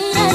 alive.